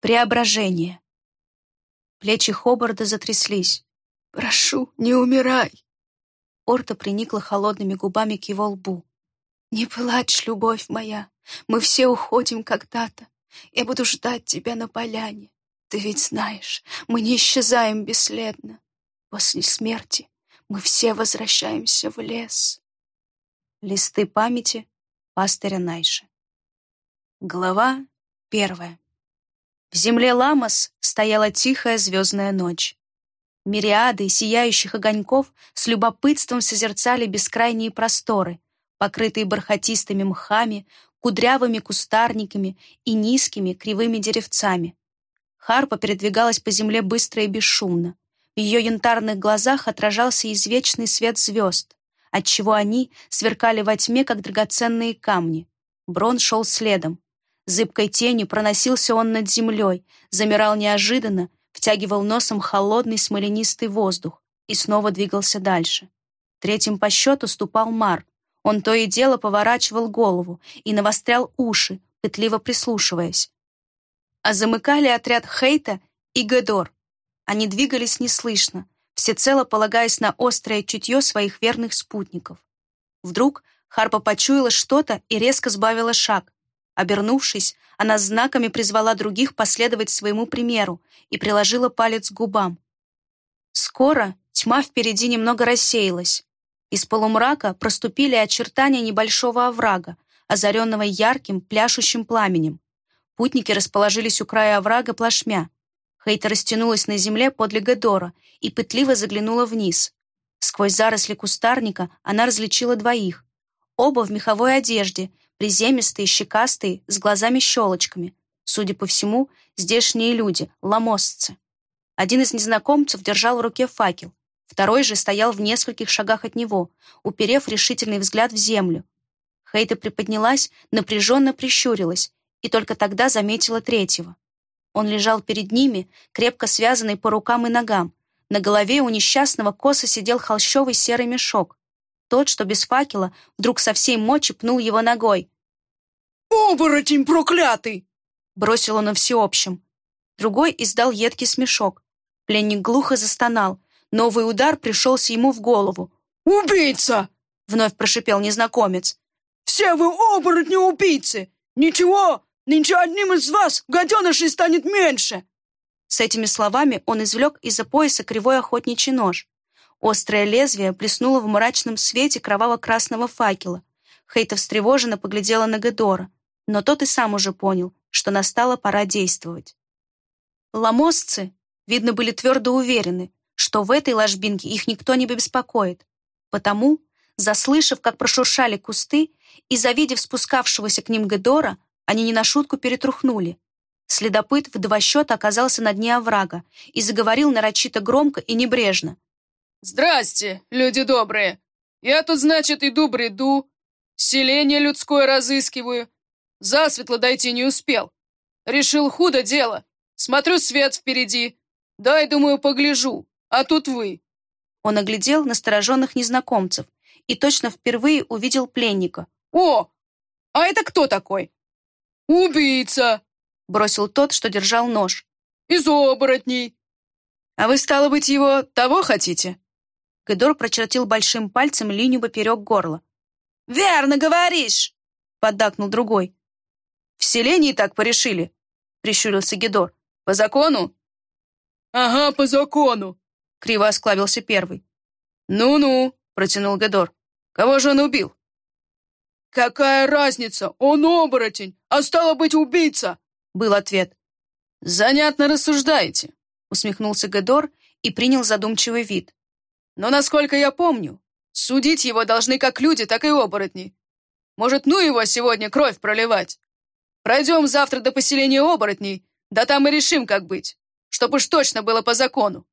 Преображение. Плечи Хобарда затряслись. «Прошу, не умирай!» Орта приникла холодными губами к его лбу. «Не плачь, любовь моя, мы все уходим когда-то. Я буду ждать тебя на поляне. Ты ведь знаешь, мы не исчезаем бесследно. После смерти мы все возвращаемся в лес». Листы памяти пастыря Найши. Глава первая. В земле Ламас стояла тихая звездная ночь. Мириады сияющих огоньков с любопытством созерцали бескрайние просторы, покрытые бархатистыми мхами, кудрявыми кустарниками и низкими кривыми деревцами. Харпа передвигалась по земле быстро и бесшумно. В ее янтарных глазах отражался извечный свет звезд, отчего они сверкали во тьме, как драгоценные камни. Брон шел следом. Зыбкой тенью проносился он над землей, замирал неожиданно, втягивал носом холодный смоленистый воздух и снова двигался дальше. Третьим по счету ступал Мар. Он то и дело поворачивал голову и навострял уши, пытливо прислушиваясь. А замыкали отряд Хейта и Гедор. Они двигались неслышно, всецело полагаясь на острое чутье своих верных спутников. Вдруг Харпа почуяла что-то и резко сбавила шаг. Обернувшись, она знаками призвала других последовать своему примеру и приложила палец к губам. Скоро тьма впереди немного рассеялась. Из полумрака проступили очертания небольшого оврага, озаренного ярким, пляшущим пламенем. Путники расположились у края оврага плашмя. Хейта растянулась на земле подле Гедора и пытливо заглянула вниз. Сквозь заросли кустарника она различила двоих. Оба в меховой одежде, приземистые, щекастые, с глазами-щелочками. Судя по всему, здешние люди, ламосцы. Один из незнакомцев держал в руке факел, второй же стоял в нескольких шагах от него, уперев решительный взгляд в землю. Хейта приподнялась, напряженно прищурилась и только тогда заметила третьего. Он лежал перед ними, крепко связанный по рукам и ногам. На голове у несчастного косо сидел холщовый серый мешок. Тот, что без факела, вдруг со всей мочи пнул его ногой. «Оборотень проклятый!» Бросил он на всеобщем. Другой издал едкий смешок. Пленник глухо застонал. Новый удар пришелся ему в голову. «Убийца!» — вновь прошипел незнакомец. «Все вы оборотни-убийцы! Ничего, Нынче одним из вас гаденышей станет меньше!» С этими словами он извлек из-за пояса кривой охотничий нож. Острое лезвие плеснуло в мрачном свете кроваво-красного факела. Хейта встревоженно поглядела на Гедора, но тот и сам уже понял, что настала пора действовать. Ламосцы, видно, были твердо уверены, что в этой ложбинке их никто не беспокоит. Потому, заслышав, как прошуршали кусты, и завидев спускавшегося к ним Гедора, они не на шутку перетрухнули. Следопыт в два счета оказался на дне оврага и заговорил нарочито громко и небрежно. «Здрасте, люди добрые! Я тут, значит, иду бреду, селение людское разыскиваю. Засветло дойти не успел. Решил худо дело. Смотрю свет впереди. Дай, думаю, погляжу. А тут вы». Он оглядел настороженных незнакомцев и точно впервые увидел пленника. «О, а это кто такой?» «Убийца!» — бросил тот, что держал нож. «Из оборотней!» «А вы, стало быть, его того хотите?» Гедор прочертил большим пальцем линию поперек горла. «Верно говоришь!» — поддакнул другой. «В селении так порешили», — прищурился Гедор. «По закону?» «Ага, по закону», — криво осклавился первый. «Ну-ну», — протянул Гедор. «Кого же он убил?» «Какая разница? Он оборотень, а стало быть убийца!» Был ответ. «Занятно рассуждаете», усмехнулся Гедор и принял задумчивый вид. «Но, насколько я помню, судить его должны как люди, так и оборотни. Может, ну его сегодня кровь проливать? Пройдем завтра до поселения оборотней, да там и решим, как быть, чтобы уж точно было по закону».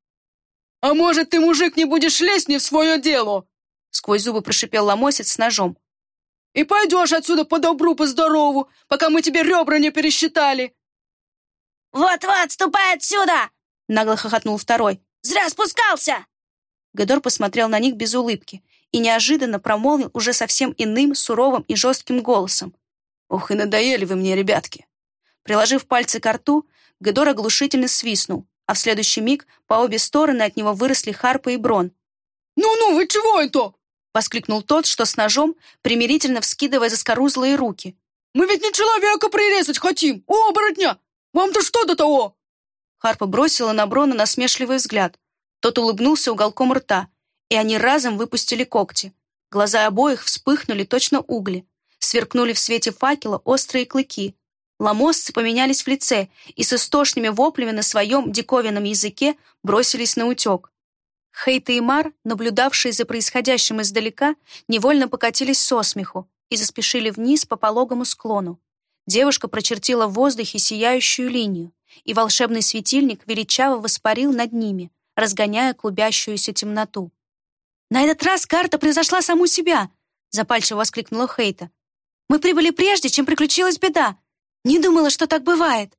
«А может, ты, мужик, не будешь лезть не в свое дело?» Сквозь зубы прошипел ломосец с ножом. И пойдешь отсюда по добру, по здорову, пока мы тебе ребра не пересчитали!» «Вот-вот, ступай отсюда!» — нагло хохотнул второй. «Зря спускался!» Гедор посмотрел на них без улыбки и неожиданно промолвил уже совсем иным, суровым и жестким голосом. «Ох, и надоели вы мне, ребятки!» Приложив пальцы к рту, Гедор оглушительно свистнул, а в следующий миг по обе стороны от него выросли Харпа и Брон. «Ну-ну, вы чего это?» — воскликнул тот, что с ножом, примирительно вскидывая заскорузлые руки. «Мы ведь не человека прирезать хотим, оборотня! Вам-то что до того?» Харпа бросила на Брона насмешливый взгляд. Тот улыбнулся уголком рта, и они разом выпустили когти. Глаза обоих вспыхнули точно угли. Сверкнули в свете факела острые клыки. Ломосцы поменялись в лице и с истошными воплями на своем диковинном языке бросились на утек. Хейта и Мар, наблюдавшие за происходящим издалека, невольно покатились со смеху и заспешили вниз по пологому склону. Девушка прочертила в воздухе сияющую линию, и волшебный светильник величаво воспарил над ними, разгоняя клубящуюся темноту. «На этот раз карта превзошла саму себя!» запальчиво воскликнула Хейта. «Мы прибыли прежде, чем приключилась беда. Не думала, что так бывает».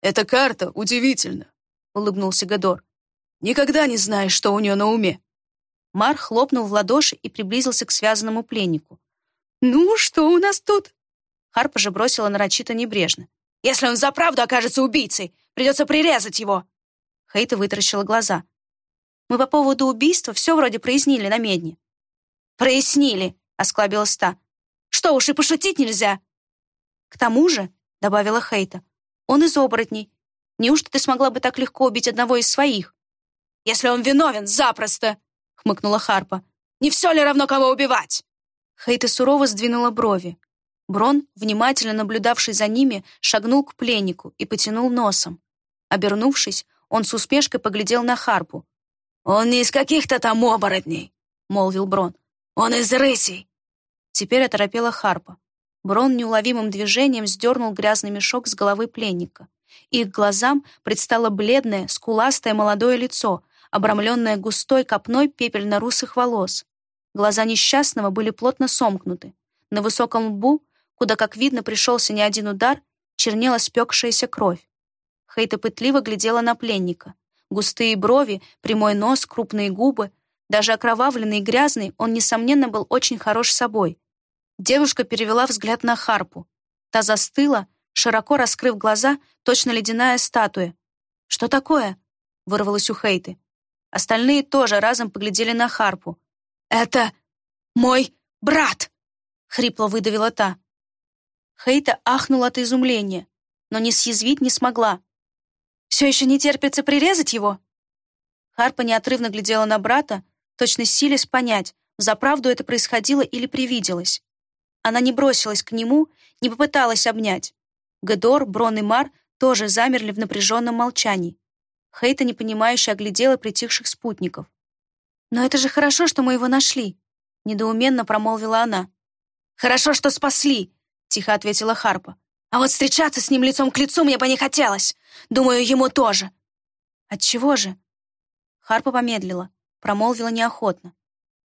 «Эта карта удивительна», — улыбнулся Гадор. «Никогда не знаешь, что у нее на уме». Мар хлопнул в ладоши и приблизился к связанному пленнику. «Ну, что у нас тут?» Харпа же бросила нарочито небрежно. «Если он заправду окажется убийцей, придется прирезать его!» Хейта вытаращила глаза. Мы по поводу убийства все вроде прояснили на медне». «Прояснили», — осклабилась та. «Что уж и пошутить нельзя». «К тому же», — добавила Хейта, «он из оборотней. Неужто ты смогла бы так легко убить одного из своих?» «Если он виновен, запросто», — хмыкнула Харпа. «Не все ли равно, кого убивать?» Хейта сурово сдвинула брови. Брон, внимательно наблюдавший за ними, шагнул к пленнику и потянул носом. Обернувшись, он с усмешкой поглядел на Харпу, «Он не из каких-то там оборотней», — молвил Брон. «Он из рысей». Теперь оторопела Харпа. Брон неуловимым движением сдернул грязный мешок с головы пленника. Их глазам предстало бледное, скуластое молодое лицо, обрамленное густой копной пепельно-русых волос. Глаза несчастного были плотно сомкнуты. На высоком лбу, куда, как видно, пришелся не один удар, чернела спекшаяся кровь. Хейта пытливо глядела на пленника. Густые брови, прямой нос, крупные губы. Даже окровавленный и грязный, он, несомненно, был очень хорош собой. Девушка перевела взгляд на Харпу. Та застыла, широко раскрыв глаза, точно ледяная статуя. «Что такое?» — вырвалось у Хейты. Остальные тоже разом поглядели на Харпу. «Это мой брат!» — хрипло выдавила та. Хейта ахнула от изумления, но не съязвить не смогла. Все еще не терпится прирезать его?» Харпа неотрывно глядела на брата, точно силясь понять, заправду это происходило или привиделось. Она не бросилась к нему, не попыталась обнять. Гедор, Брон и Мар тоже замерли в напряженном молчании. Хейта непонимающе оглядела притихших спутников. «Но это же хорошо, что мы его нашли», — недоуменно промолвила она. «Хорошо, что спасли», — тихо ответила Харпа. А вот встречаться с ним лицом к лицу мне бы не хотелось. Думаю, ему тоже. Отчего же? Харпа помедлила, промолвила неохотно.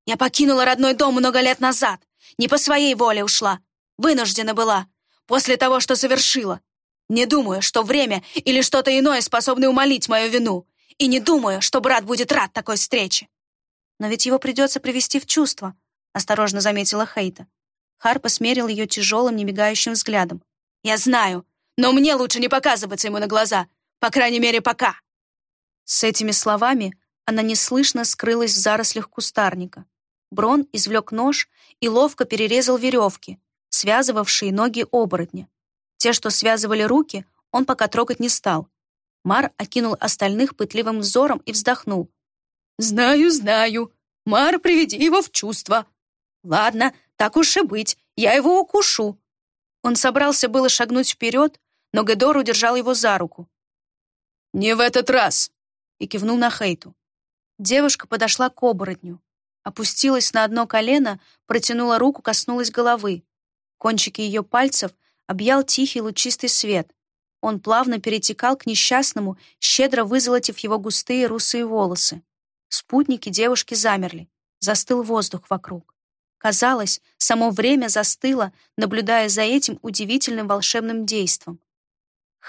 Я покинула родной дом много лет назад. Не по своей воле ушла. Вынуждена была. После того, что совершила. Не думаю, что время или что-то иное способны умолить мою вину. И не думаю, что брат будет рад такой встрече. Но ведь его придется привести в чувство, осторожно заметила Хейта. Харпа смерил ее тяжелым, немигающим взглядом. Я знаю, но мне лучше не показываться ему на глаза, по крайней мере, пока». С этими словами она неслышно скрылась в зарослях кустарника. Брон извлек нож и ловко перерезал веревки, связывавшие ноги оборотня. Те, что связывали руки, он пока трогать не стал. Мар окинул остальных пытливым взором и вздохнул. «Знаю, знаю. Мар, приведи его в чувство. Ладно, так уж и быть, я его укушу. Он собрался было шагнуть вперед, но Гедор удержал его за руку. «Не в этот раз!» и кивнул на Хейту. Девушка подошла к оборотню, опустилась на одно колено, протянула руку, коснулась головы. Кончики ее пальцев объял тихий лучистый свет. Он плавно перетекал к несчастному, щедро вызолотив его густые русые волосы. Спутники девушки замерли. Застыл воздух вокруг. Казалось, само время застыло, наблюдая за этим удивительным волшебным действом.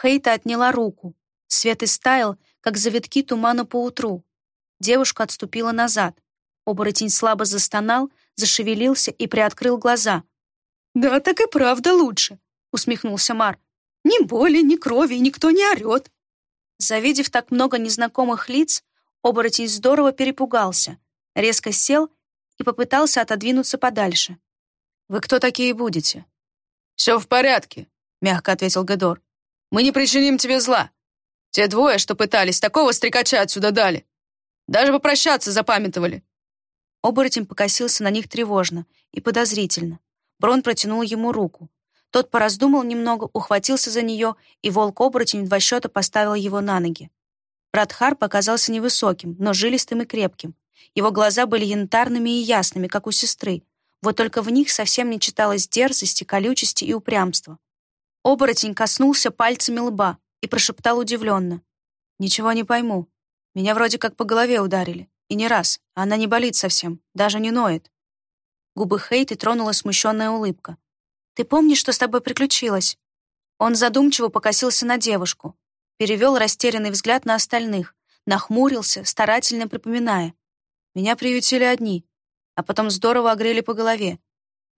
Хейта отняла руку. Свет истаял, как завитки тумана по утру. Девушка отступила назад. Оборотень слабо застонал, зашевелился и приоткрыл глаза. «Да, так и правда лучше», — усмехнулся Мар. «Ни боли, ни крови, никто не орет». Завидев так много незнакомых лиц, оборотень здорово перепугался, резко сел и попытался отодвинуться подальше. «Вы кто такие будете?» «Все в порядке», — мягко ответил Гедор. «Мы не причиним тебе зла. Те двое, что пытались, такого стрекача отсюда дали. Даже попрощаться запамятовали». Оборотень покосился на них тревожно и подозрительно. Брон протянул ему руку. Тот пораздумал немного, ухватился за нее, и волк-оборотень два счета поставил его на ноги. Брат Харп оказался невысоким, но жилистым и крепким. Его глаза были янтарными и ясными, как у сестры. Вот только в них совсем не читалось дерзости, колючести и упрямства. Оборотень коснулся пальцами лба и прошептал удивленно. «Ничего не пойму. Меня вроде как по голове ударили. И не раз. Она не болит совсем, даже не ноет». Губы Хейты тронула смущенная улыбка. «Ты помнишь, что с тобой приключилось?» Он задумчиво покосился на девушку, перевел растерянный взгляд на остальных, нахмурился, старательно припоминая. «Меня приютили одни, а потом здорово огрели по голове.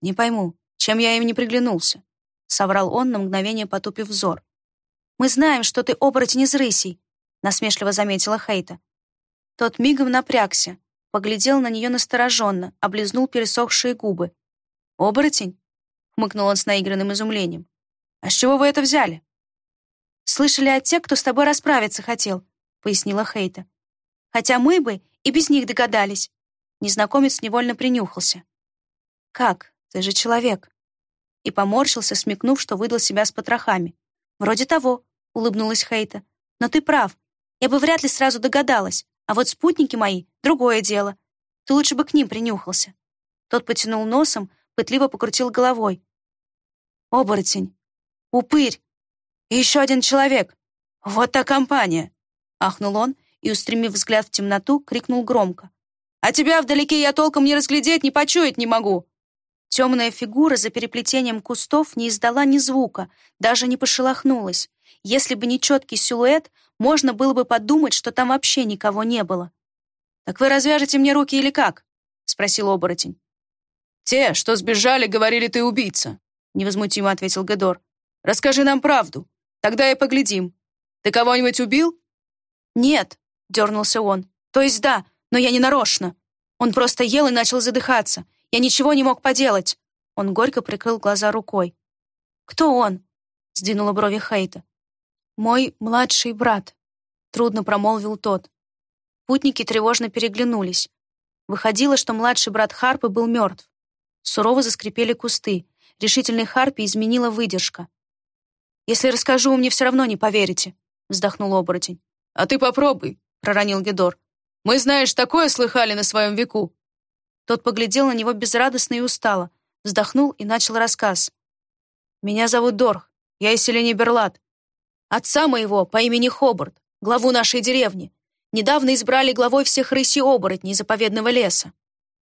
Не пойму, чем я им не приглянулся?» — соврал он, на мгновение потупив взор. «Мы знаем, что ты оборотень из рысей», — насмешливо заметила Хейта. Тот мигом напрягся, поглядел на нее настороженно, облизнул пересохшие губы. «Оборотень? хмыкнул он с наигранным изумлением. «А с чего вы это взяли?» «Слышали от тех, кто с тобой расправиться хотел», — пояснила Хейта. «Хотя мы бы и без них догадались». Незнакомец невольно принюхался. «Как? Ты же человек». И поморщился, смекнув, что выдал себя с потрохами. «Вроде того», — улыбнулась Хейта. «Но ты прав. Я бы вряд ли сразу догадалась. А вот спутники мои — другое дело. Ты лучше бы к ним принюхался». Тот потянул носом, пытливо покрутил головой, оборотень, упырь и еще один человек. Вот та компания!» Ахнул он и, устремив взгляд в темноту, крикнул громко. «А тебя вдалеке я толком не разглядеть, не почуять не могу!» Темная фигура за переплетением кустов не издала ни звука, даже не пошелохнулась. Если бы не четкий силуэт, можно было бы подумать, что там вообще никого не было. «Так вы развяжете мне руки или как?» — спросил оборотень. «Те, что сбежали, говорили, ты убийца», невозмутимо ответил Гедор. Расскажи нам правду, тогда и поглядим. Ты кого-нибудь убил? Нет, дернулся он. То есть да, но я не нарочно. Он просто ел и начал задыхаться. Я ничего не мог поделать. Он горько прикрыл глаза рукой. Кто он? сдвинула брови Хейта. Мой младший брат, трудно промолвил тот. Путники тревожно переглянулись. Выходило, что младший брат Харпы был мертв. Сурово заскрипели кусты, решительной Харпи изменила выдержка. «Если расскажу, мне все равно не поверите», — вздохнул оборотень. «А ты попробуй», — проронил Гедор. «Мы, знаешь, такое слыхали на своем веку». Тот поглядел на него безрадостно и устало, вздохнул и начал рассказ. «Меня зовут Дорх, я из селения Берлат. Отца моего по имени Хобарт, главу нашей деревни, недавно избрали главой всех рысей оборотней заповедного леса».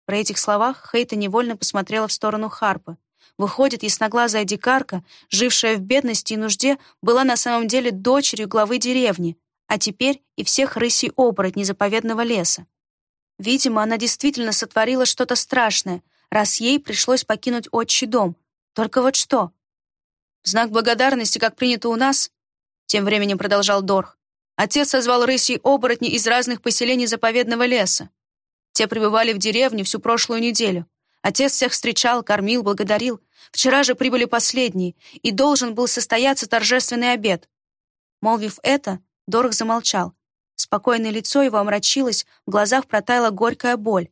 При этих словах Хейта невольно посмотрела в сторону Харпы. Выходит, ясноглазая дикарка, жившая в бедности и нужде, была на самом деле дочерью главы деревни, а теперь и всех рысей оборотней заповедного леса. Видимо, она действительно сотворила что-то страшное, раз ей пришлось покинуть отчий дом. Только вот что? В знак благодарности, как принято у нас, тем временем продолжал Дорх, отец созвал рысей оборотней из разных поселений заповедного леса. Те пребывали в деревне всю прошлую неделю. Отец всех встречал, кормил, благодарил. Вчера же прибыли последние, и должен был состояться торжественный обед. Молвив это, Дорог замолчал. Спокойное лицо его омрачилось, в глазах протаяла горькая боль.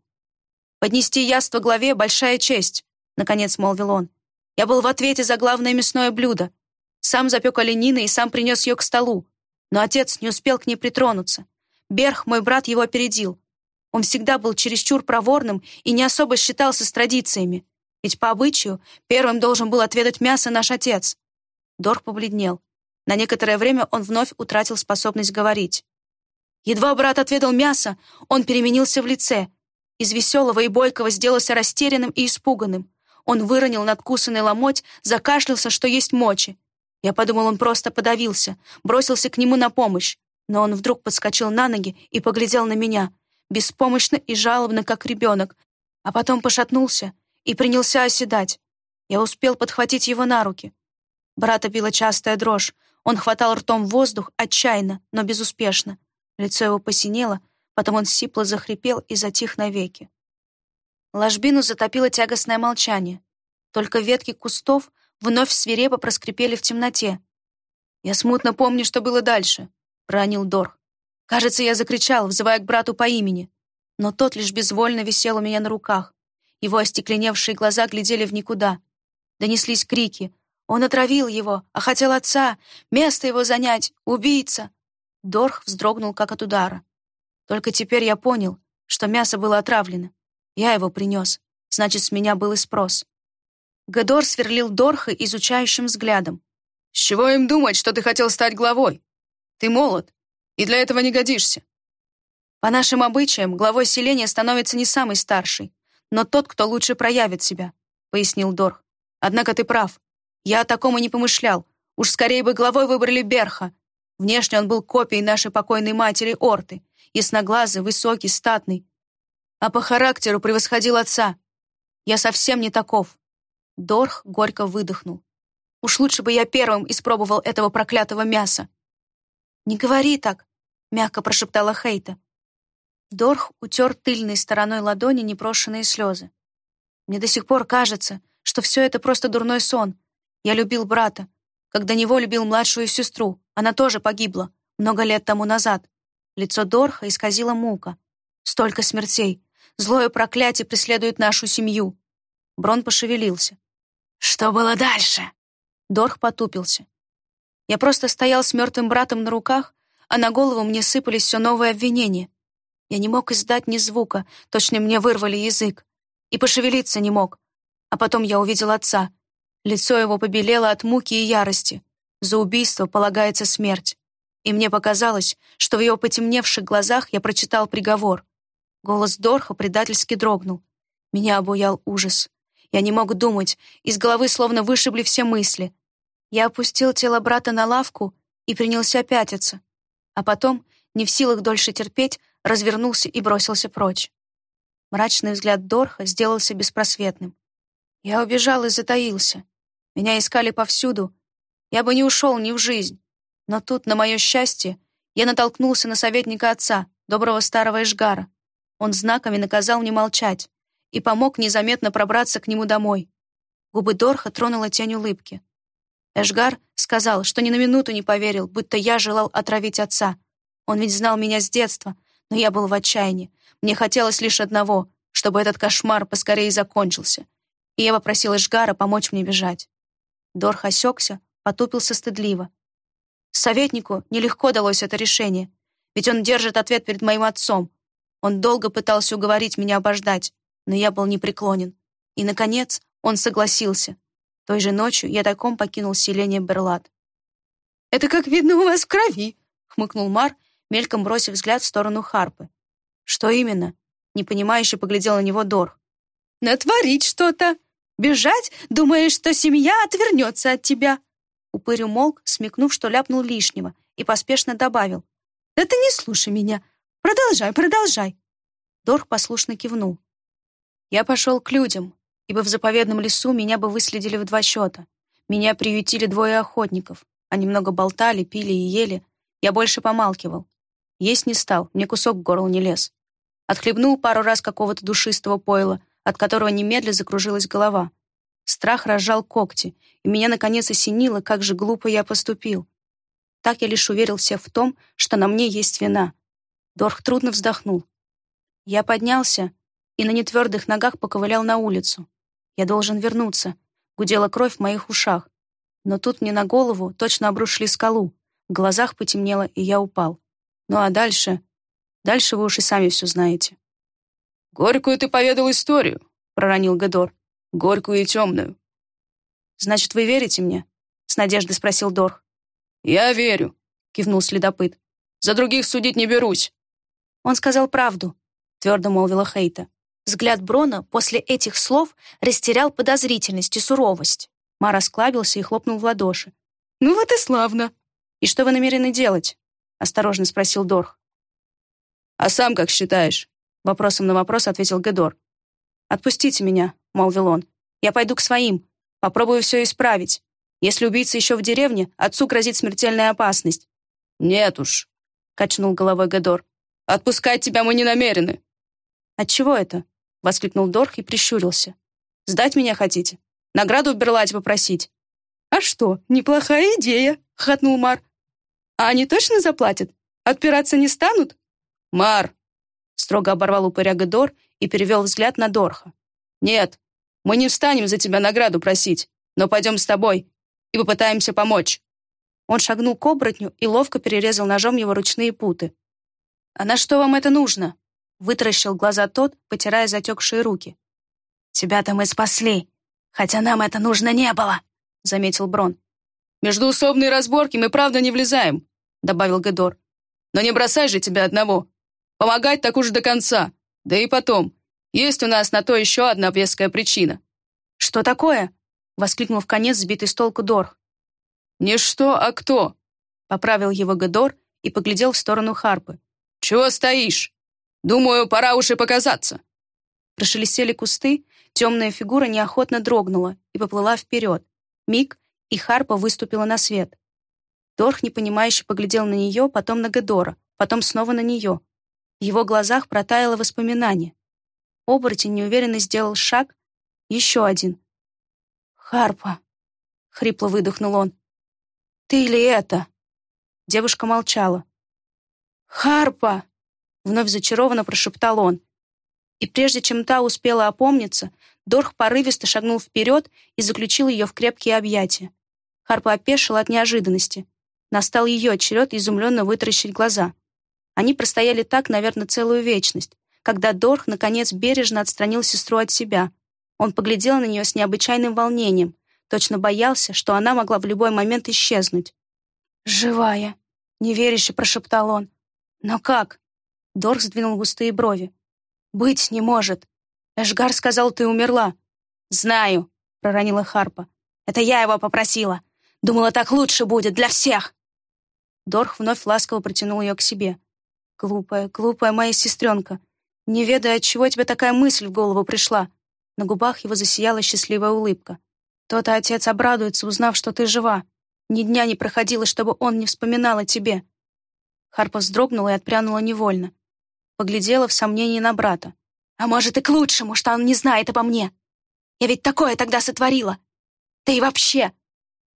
«Поднести яство главе — большая честь», — наконец молвил он. «Я был в ответе за главное мясное блюдо. Сам запек оленины и сам принес ее к столу. Но отец не успел к ней притронуться. Берх, мой брат, его опередил. Он всегда был чересчур проворным и не особо считался с традициями. Ведь по обычаю первым должен был отведать мясо наш отец. Дорх побледнел. На некоторое время он вновь утратил способность говорить. Едва брат отведал мясо, он переменился в лице. Из веселого и бойкого сделался растерянным и испуганным. Он выронил надкусанный ломоть, закашлялся, что есть мочи. Я подумал, он просто подавился, бросился к нему на помощь. Но он вдруг подскочил на ноги и поглядел на меня беспомощно и жалобно, как ребенок, а потом пошатнулся и принялся оседать. Я успел подхватить его на руки. Брата била частая дрожь. Он хватал ртом воздух отчаянно, но безуспешно. Лицо его посинело, потом он сипло захрипел и затих навеки. Ложбину затопило тягостное молчание. Только ветки кустов вновь свирепо проскрипели в темноте. «Я смутно помню, что было дальше», — проронил Дорх. «Кажется, я закричал, взывая к брату по имени. Но тот лишь безвольно висел у меня на руках. Его остекленевшие глаза глядели в никуда. Донеслись крики. «Он отравил его, а хотел отца! Место его занять! Убийца!» Дорх вздрогнул, как от удара. Только теперь я понял, что мясо было отравлено. Я его принес. Значит, с меня был и спрос. Гадор сверлил Дорха изучающим взглядом. «С чего им думать, что ты хотел стать главой? Ты молод, и для этого не годишься». По нашим обычаям, главой селения становится не самый старший, но тот, кто лучше проявит себя, пояснил Дорх. Однако ты прав. Я о таком и не помышлял. Уж скорее бы главой выбрали Берха. Внешне он был копией нашей покойной матери Орты, ясноглазый, высокий, статный. А по характеру превосходил отца. Я совсем не таков. Дорх горько выдохнул. Уж лучше бы я первым испробовал этого проклятого мяса. «Не говори так», — мягко прошептала Хейта. Дорх утер тыльной стороной ладони непрошенные слезы. «Мне до сих пор кажется, что все это просто дурной сон. Я любил брата, когда него любил младшую сестру. Она тоже погибла, много лет тому назад. Лицо Дорха исказило мука. Столько смертей. Злое проклятие преследует нашу семью. Брон пошевелился. «Что было дальше?» Дорх потупился. Я просто стоял с мертвым братом на руках, а на голову мне сыпались все новые обвинения. Я не мог издать ни звука, точно мне вырвали язык. И пошевелиться не мог. А потом я увидел отца. Лицо его побелело от муки и ярости. За убийство полагается смерть. И мне показалось, что в его потемневших глазах я прочитал приговор. Голос Дорха предательски дрогнул. Меня обуял ужас. Я не мог думать, из головы словно вышибли все мысли. Я опустил тело брата на лавку и принялся пятиться. А потом, не в силах дольше терпеть, развернулся и бросился прочь. Мрачный взгляд Дорха сделался беспросветным. Я убежал и затаился. Меня искали повсюду. Я бы не ушел ни в жизнь. Но тут, на мое счастье, я натолкнулся на советника отца, доброго старого Эшгара. Он знаками наказал мне молчать и помог незаметно пробраться к нему домой. Губы Дорха тронула тень улыбки. Эшгар сказал, что ни на минуту не поверил, будто я желал отравить отца. Он ведь знал меня с детства, но я был в отчаянии. Мне хотелось лишь одного, чтобы этот кошмар поскорее закончился. И я попросил Эшгара помочь мне бежать. Дорх осекся, потупился стыдливо. Советнику нелегко далось это решение, ведь он держит ответ перед моим отцом. Он долго пытался уговорить меня обождать, но я был непреклонен. И, наконец, он согласился. Той же ночью я тайком покинул селение Берлат. «Это, как видно, у вас в крови», — хмыкнул Мар, мельком бросив взгляд в сторону Харпы. «Что именно?» — непонимающе поглядел на него Дор. «Натворить что-то! Бежать, думаешь, что семья отвернется от тебя!» Упырь умолк, смекнув, что ляпнул лишнего, и поспешно добавил. «Да ты не слушай меня! Продолжай, продолжай!» Дорх послушно кивнул. Я пошел к людям, ибо в заповедном лесу меня бы выследили в два счета. Меня приютили двое охотников. Они много болтали, пили и ели. Я больше помалкивал. Есть не стал, мне кусок в горло не лез. Отхлебнул пару раз какого-то душистого пойла, от которого немедля закружилась голова. Страх разжал когти, и меня наконец осенило, как же глупо я поступил. Так я лишь уверился в том, что на мне есть вина. Дорх трудно вздохнул. Я поднялся и на нетвердых ногах поковылял на улицу. Я должен вернуться. Гудела кровь в моих ушах. Но тут мне на голову точно обрушили скалу. В глазах потемнело, и я упал. Ну а дальше... Дальше вы уж и сами все знаете. «Горькую ты поведал историю», — проронил Гедор. «Горькую и темную». «Значит, вы верите мне?» — с надеждой спросил Дорх. «Я верю», — кивнул следопыт. «За других судить не берусь». «Он сказал правду», — твердо молвила Хейта. Взгляд Брона после этих слов растерял подозрительность и суровость. Мар осклабился и хлопнул в ладоши. «Ну вот и славно!» «И что вы намерены делать?» — осторожно спросил Дорх. «А сам как считаешь?» — вопросом на вопрос ответил Гедор. «Отпустите меня», — молвил он. «Я пойду к своим. Попробую все исправить. Если убийца еще в деревне, отцу грозит смертельная опасность. «Нет уж», — качнул головой Гадор. «Отпускать тебя мы не намерены». «Отчего это?» — воскликнул Дорх и прищурился. «Сдать меня хотите? Награду в Берлате попросить?» «А что, неплохая идея», — хатнул Мар. «А они точно заплатят? Отпираться не станут?» «Мар!» — строго оборвал упыря Гадор и перевел взгляд на Дорха. «Нет, мы не встанем за тебя награду просить, но пойдем с тобой и попытаемся помочь». Он шагнул к оборотню и ловко перерезал ножом его ручные путы. «А на что вам это нужно?» — вытаращил глаза тот, потирая затекшие руки. «Тебя-то мы спасли, хотя нам это нужно не было», — заметил Брон. «Междуусобные разборки мы правда не влезаем», — добавил Гедор. «Но не бросай же тебя одного. Помогать так уж до конца. Да и потом, есть у нас на то еще одна веская причина». «Что такое?» — воскликнул в конец сбитый с толку Дорх. «Не что, а кто?» — поправил его Гедор и поглядел в сторону Харпы. «Чего стоишь? Думаю, пора уж и показаться». Прошелестели кусты, темная фигура неохотно дрогнула и поплыла вперед. Миг, и Харпа выступила на свет. Дорх непонимающе поглядел на нее, потом на Гедора, потом снова на нее. Его глазах протаяло воспоминание. Оборотень неуверенно сделал шаг, еще один. «Харпа!» — хрипло выдохнул он. «Ты ли это?» Девушка молчала. «Харпа!» — вновь зачарованно прошептал он. И прежде чем та успела опомниться, Дорх порывисто шагнул вперед и заключил ее в крепкие объятия. Харпа опешила от неожиданности. Настал ее черед изумленно вытаращить глаза. Они простояли так, наверное, целую вечность, когда Дорх, наконец, бережно отстранил сестру от себя. Он поглядел на нее с необычайным волнением, Точно боялся, что она могла в любой момент исчезнуть. «Живая!» — неверяще прошептал он. «Но как?» — Дорх сдвинул густые брови. «Быть не может. Эшгар сказал, ты умерла». «Знаю», — проронила Харпа. «Это я его попросила. Думала, так лучше будет для всех». Дорх вновь ласково протянул ее к себе. «Глупая, глупая моя сестренка. Не ведая, от чего тебе такая мысль в голову пришла». На губах его засияла счастливая улыбка. То-то отец обрадуется, узнав, что ты жива. Ни дня не проходило, чтобы он не вспоминал о тебе». Харпа вздрогнула и отпрянула невольно. Поглядела в сомнении на брата. «А может, и к лучшему, что он не знает обо мне. Я ведь такое тогда сотворила. Да и вообще...»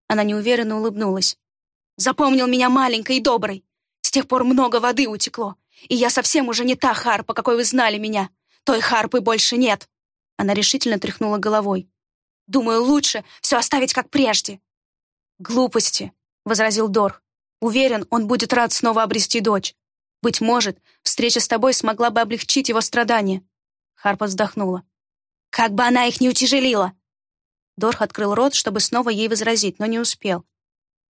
Она неуверенно улыбнулась. «Запомнил меня маленькой и доброй. С тех пор много воды утекло, и я совсем уже не та Харпа, какой вы знали меня. Той Харпы больше нет». Она решительно тряхнула головой. Думаю, лучше все оставить как прежде». «Глупости», — возразил Дор. «Уверен, он будет рад снова обрести дочь. Быть может, встреча с тобой смогла бы облегчить его страдания». Харпа вздохнула. «Как бы она их не утяжелила!» Дорх открыл рот, чтобы снова ей возразить, но не успел.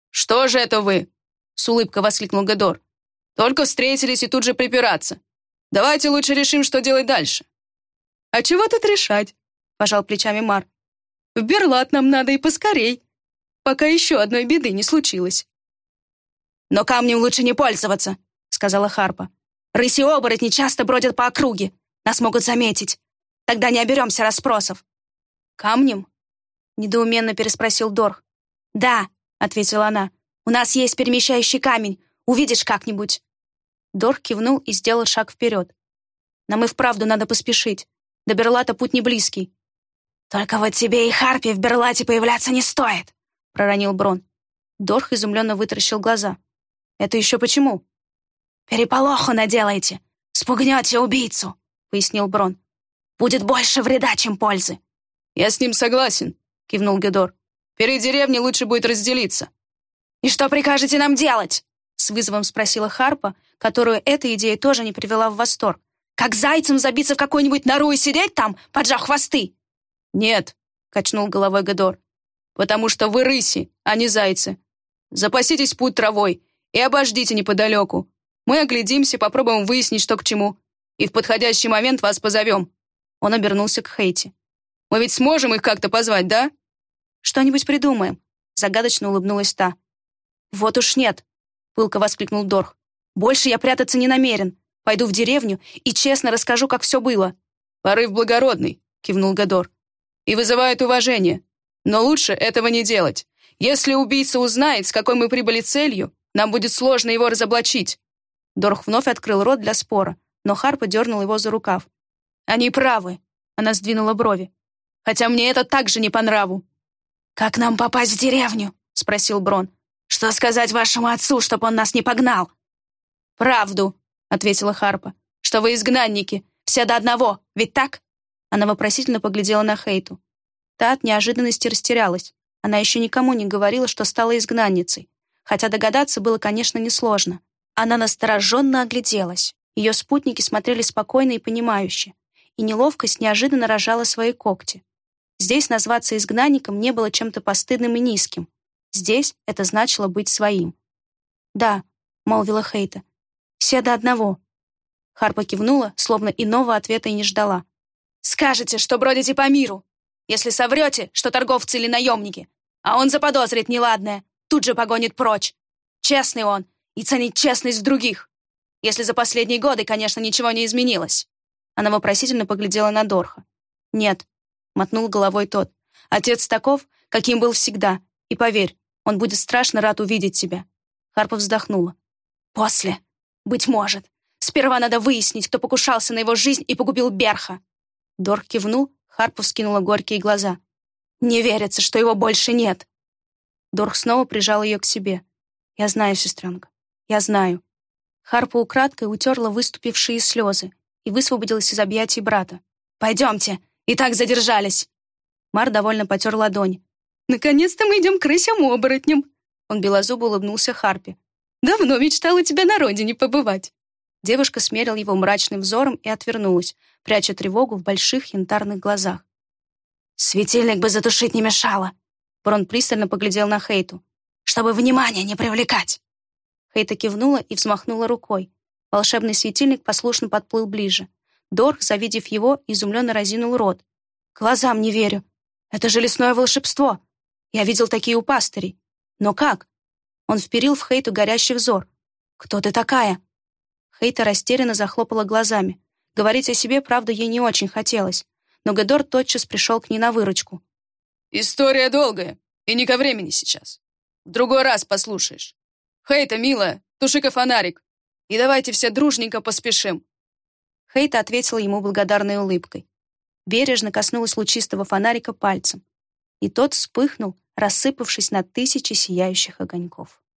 «Что же это вы?» — с улыбкой воскликнул Гадор. «Только встретились и тут же припираться. Давайте лучше решим, что делать дальше». «А чего тут решать?» — пожал плечами Мар. В Берлат нам надо и поскорей, пока еще одной беды не случилось». «Но камнем лучше не пользоваться», — сказала Харпа. «Рыси-оборотни часто бродят по округе. Нас могут заметить. Тогда не оберемся расспросов». «Камнем?» — недоуменно переспросил Дорх. «Да», — ответила она. «У нас есть перемещающий камень. Увидишь как-нибудь». Дорх кивнул и сделал шаг вперед. «Нам и вправду надо поспешить. До Берлата путь не близкий. «Только вот тебе и Харпи в Берлате появляться не стоит», — проронил Брон. Дорх изумленно вытаращил глаза. «Это еще почему?» «Переполоху наделайте, спугнете убийцу», — пояснил Брон. «Будет больше вреда, чем пользы». «Я с ним согласен», — кивнул Гедор. «Перед деревней лучше будет разделиться». «И что прикажете нам делать?» — с вызовом спросила Харпа, которую эта идея тоже не привела в восторг. «Как зайцем забиться в какую-нибудь нору и сидеть там, поджав хвосты?» «Нет», — качнул головой Гадор, «потому что вы рыси, а не зайцы. Запаситесь путь травой и обождите неподалеку. Мы оглядимся, попробуем выяснить, что к чему, и в подходящий момент вас позовем». Он обернулся к Хейти. «Мы ведь сможем их как-то позвать, да?» «Что-нибудь придумаем», — загадочно улыбнулась та. «Вот уж нет», — пылко воскликнул Дорх. «Больше я прятаться не намерен. Пойду в деревню и честно расскажу, как все было». «Порыв благородный», — кивнул Гадор и вызывает уважение. Но лучше этого не делать. Если убийца узнает, с какой мы прибыли целью, нам будет сложно его разоблачить». Дорх вновь открыл рот для спора, но Харпа дернул его за рукав. «Они правы», — она сдвинула брови. «Хотя мне это также не по нраву». «Как нам попасть в деревню?» — спросил Брон. «Что сказать вашему отцу, чтобы он нас не погнал?» «Правду», — ответила Харпа, «что вы изгнанники, все до одного, ведь так?» Она вопросительно поглядела на Хейту. Та от неожиданности растерялась. Она еще никому не говорила, что стала изгнанницей. Хотя догадаться было, конечно, несложно. Она настороженно огляделась. Ее спутники смотрели спокойно и понимающе. И неловкость неожиданно рожала свои когти. Здесь назваться изгнанником не было чем-то постыдным и низким. Здесь это значило быть своим. «Да», — молвила Хейта, — «все до одного». Харпа кивнула, словно иного ответа и не ждала. «Скажете, что бродите по миру. Если соврете, что торговцы или наемники, а он заподозрит неладное, тут же погонит прочь. Честный он и ценит честность в других. Если за последние годы, конечно, ничего не изменилось». Она вопросительно поглядела на Дорха. «Нет», — мотнул головой тот. «Отец таков, каким был всегда. И поверь, он будет страшно рад увидеть тебя». Харпа вздохнула. «После. Быть может. Сперва надо выяснить, кто покушался на его жизнь и погубил Берха». Дорх кивнул, Харпа вскинула горькие глаза. «Не верится, что его больше нет». Дорх снова прижал ее к себе. «Я знаю, сестренка, я знаю». Харпа украдкой утерла выступившие слезы и высвободилась из объятий брата. «Пойдемте, и так задержались!» Мар довольно потер ладонь. «Наконец-то мы идем к крысям-оборотням!» Он белозубо улыбнулся Харпе. «Давно мечтал у тебя на родине побывать!» Девушка смерил его мрачным взором и отвернулась, пряча тревогу в больших янтарных глазах. «Светильник бы затушить не мешало!» Брон пристально поглядел на Хейту. «Чтобы внимание не привлекать!» Хейта кивнула и взмахнула рукой. Волшебный светильник послушно подплыл ближе. Дорх, завидев его, изумленно разинул рот. «Глазам не верю! Это же лесное волшебство! Я видел такие у пастырей. Но как?» Он вперил в Хейту горящий взор. «Кто ты такая?» Хейта растерянно захлопала глазами. Говорить о себе, правда, ей не очень хотелось. Но Гедор тотчас пришел к ней на выручку. «История долгая, и не ко времени сейчас. В другой раз послушаешь. Хейта, милая, туши-ка фонарик, и давайте все дружненько поспешим». Хейта ответила ему благодарной улыбкой. Бережно коснулась лучистого фонарика пальцем. И тот вспыхнул, рассыпавшись на тысячи сияющих огоньков.